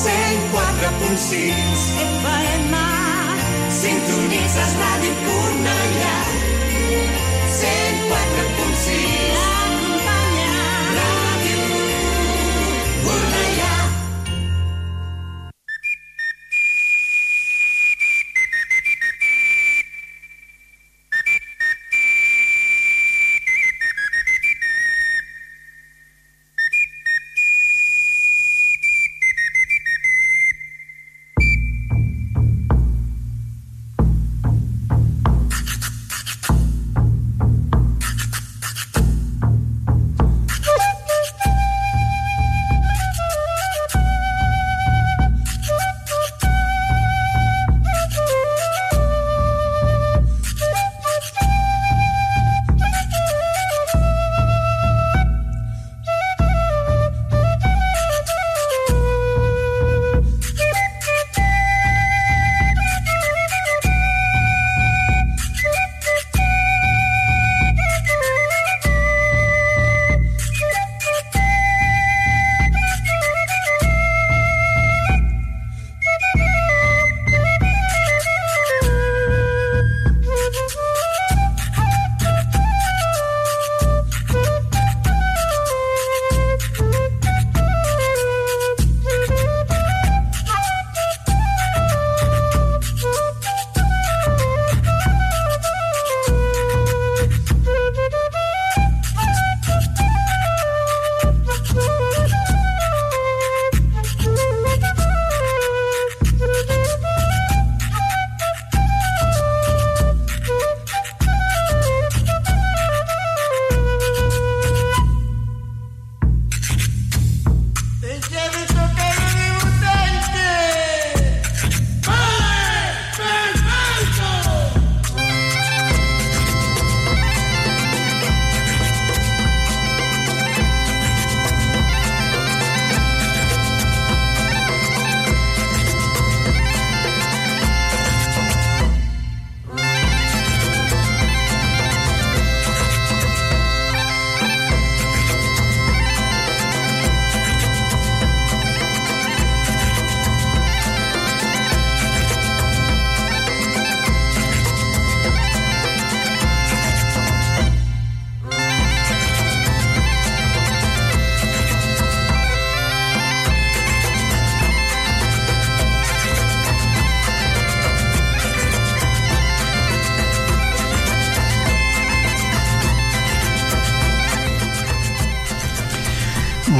104.6 FM Sintonitzes Ràdio Cornellà 104.6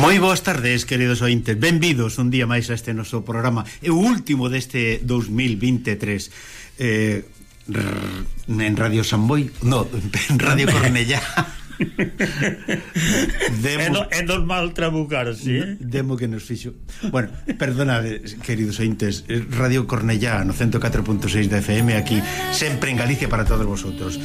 Moi boas tardes, queridos ointes. Benvidos un día máis a este noso programa E o último deste 2023 Eh en Radio Samboy, no, en Radio Cornellá. Demo... É, no, é normal trabucarse, eh? Demo que nos fixo. Bueno, perdonade, queridos ointes, Radio Cornellá no 104.6 de FM aquí, sempre en Galicia para todos vosotros.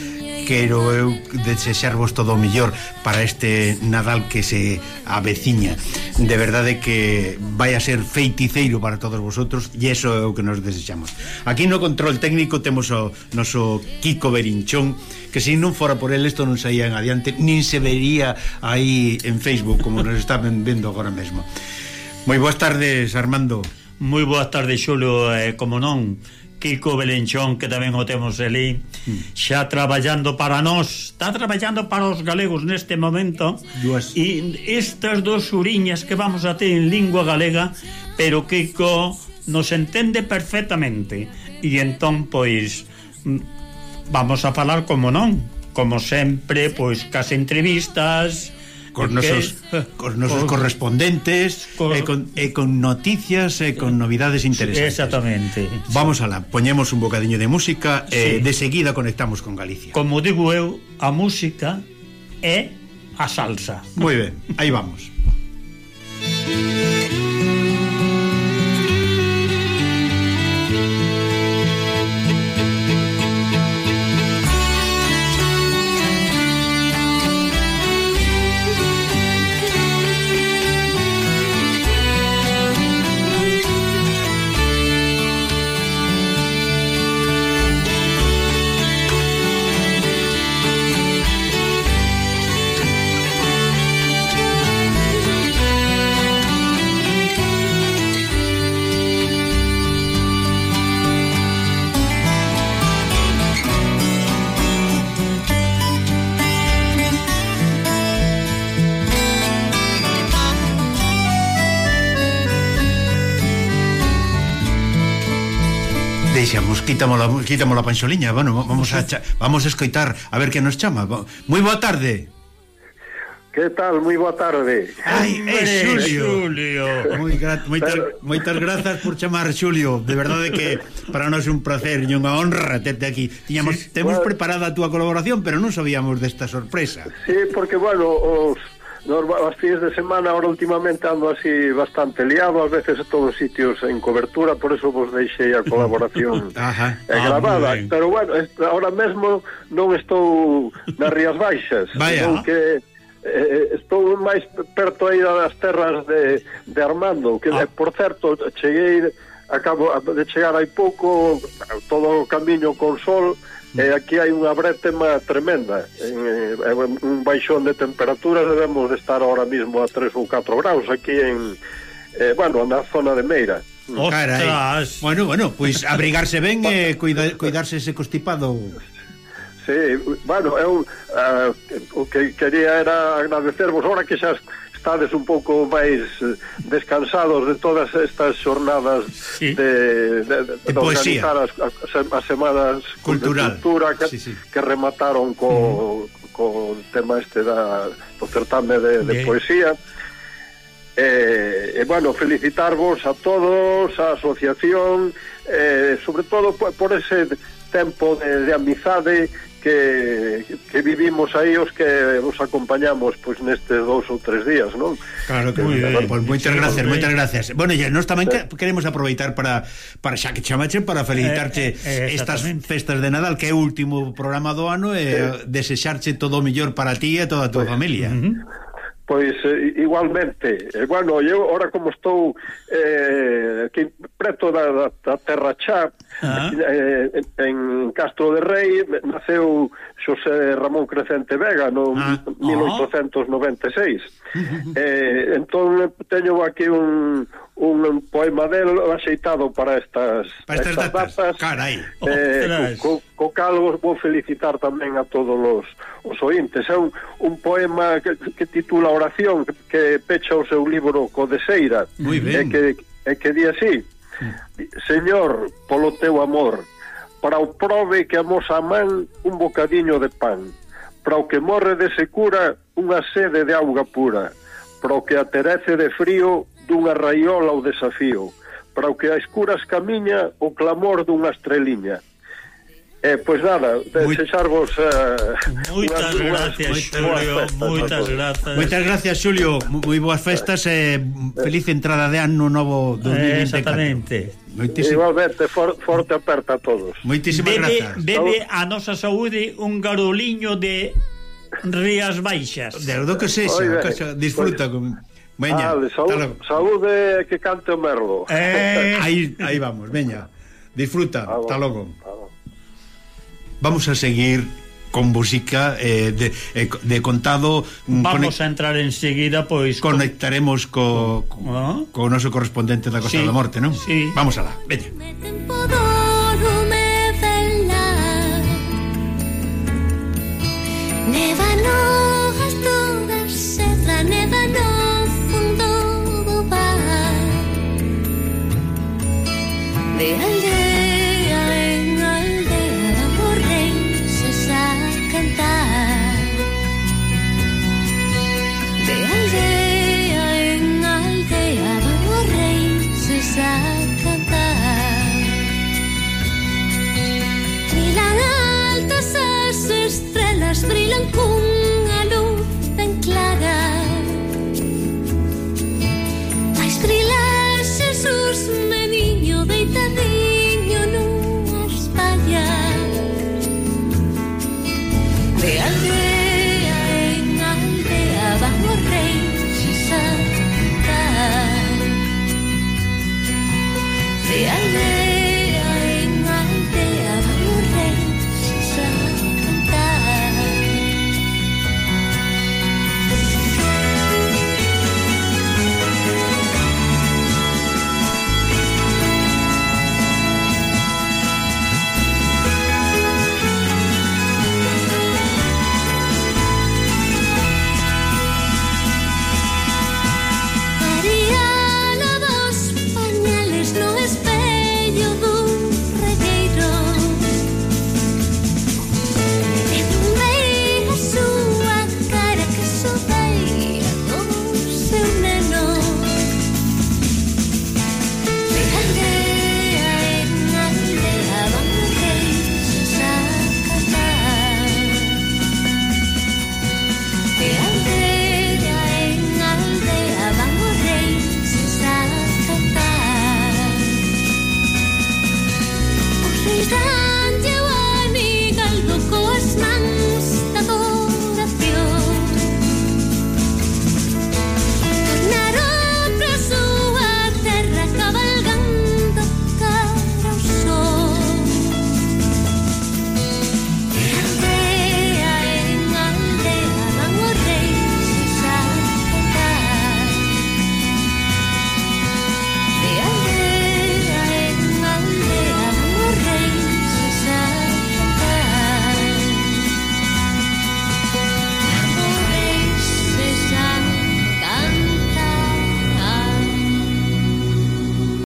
Quero eu desexarvos todo o millor para este Nadal que se aveciña. De verdade que vai a ser feiticeiro para todos vosotros e eso é o que nos desexamos. Aquí no control técnico temos o noso Kiko Berinchón que se non fora por el isto non saía en adiante, nin se vería aí en Facebook, como nos está vendo agora mesmo. Moi boas tardes, Armando. Moi boas tardes, Xulio, eh, como non, Kiko Belenchón, que tamén o temos ali, mm. xa traballando para nós, está traballando para os galegos neste momento, Duas. e estas dos uriñas que vamos a ter en lingua galega, pero Kiko nos entende perfectamente, e entón, pois, mm, vamos a falar como non, como sempre, pois cas entrevistas, cos nosos, cos nosos cos, correspondentes cos, e, con, e con noticias e con novidades interesantes. Exactamente. Vamos alá, poñemos un bocadiño de música sí. e de seguida conectamos con Galicia. Como digo eu, a música é a salsa. Moi ben, aí vamos. quítamo la, quítamo la panxoliña, bueno, vamos a, vamos a escoitar a ver que nos chama. Moi boa tarde. Que tal? Moi boa tarde. Ai, é Xulio. Xulio. Moi gra moitas, Pero... moitas grazas por chamar Xulio. De verdade que para nós é un placer e unha honra terte aquí. Tiñamos sí, temos bueno... preparada a túa colaboración, pero non sabíamos desta sorpresa. Sí, porque bueno, os Normal, as fines de semana ahora últimamente ando así bastante liado, ás veces en todos sitios en cobertura, por eso vos deixei a colaboración Ajá, eh, ah, pero bueno, ahora mesmo non estou nas Rías Baixas, Vaya. non que eh, estou máis perto aí das terras de, de Armando, que ah. por certo cheguei acabo de chegar hai pouco todo o camiño con sol E aquí hai unha bretema tremenda. En, eh, en, un baixón de temperatura debemos de estar ahora mismo a 3 ou 4 graus aquí en, eh, bueno, na zona de Meira. Ostras. Bueno, bueno, pois pues, abrigarse ben e cuida, cuidarse ese constipado. Sí, bueno, eu uh, o que quería era agradecervos ahora que xa estades un pouco máis eh, descansados de todas estas xornadas sí. de, de, de, de organizar as, as semanas Cultural. de cultura que, sí, sí. que remataron co, mm-hmm. co tema este da, do certame de, de poesía e, eh, e eh, bueno, felicitarvos a todos, a asociación eh, sobre todo por, por ese tempo de, de amizade que, que vivimos aí os que vos acompañamos pois nestes dous ou tres días, non? Claro que moi eh, ben. Pois moitas gracias, moitas gracias. Bueno, e nós tamén sí. Eh. queremos aproveitar para para xa que chamache para felicitarte eh, eh, eh estas festas de Nadal, que é o último programa do ano e eh, desexarche todo o mellor para ti e toda a tua pues, familia. Uh -huh. Pois eh, igualmente, eh, bueno, eu ora como estou eh, aquí preto da, da, da Terra Chá, ah. aquí, eh, en Castro de Rei, naceu Xosé Ramón Crecente Vega no ah. 1896. Eh, entón eh, teño aquí un, un poema del axeitado para estas, para estas, estas datas. datas. Carai, eh, co, co, co cal vos vou felicitar tamén a todos os, os ointes. É un, un poema que, que titula Oración, que, que pecha o seu libro Codeseira Muy ben. E que, e que di así, Señor, polo teu amor, para o prove que amos a man un bocadiño de pan, para o que morre de secura unha sede de auga pura, para o que aterece de frío dunha raiola o desafío, para o que a escuras camiña o clamor dunha estreliña. Eh, pois nada, desexarvos uh, Moitas unas, gracias, Xulio Moitas grazas. Moitas gracias, Xulio. Moi boas festas e eh, feliz entrada de ano novo 2024 eh, Exactamente. Moitísimo... Igualmente, for, forte aperta a todos. Moitísimas bebe, grazas Bebe a nosa saúde un garoliño de Rías Baixas. De do que sexa, disfruta pois. Con Veña. Ah, Ale, saúde, saúde que cante o merlo. Eh, aí, aí vamos, veña. Disfruta, ah, hasta logo. Ah, vamos a seguir con música eh, de, eh, de contado mm, Vamos a entrar enseguida pois conectaremos co, co, ¿Ah? co noso correspondente da Costa sí, da Morte, non? Sí. Vamos alá, veña. Nevan hojas todas, se nevan hojas They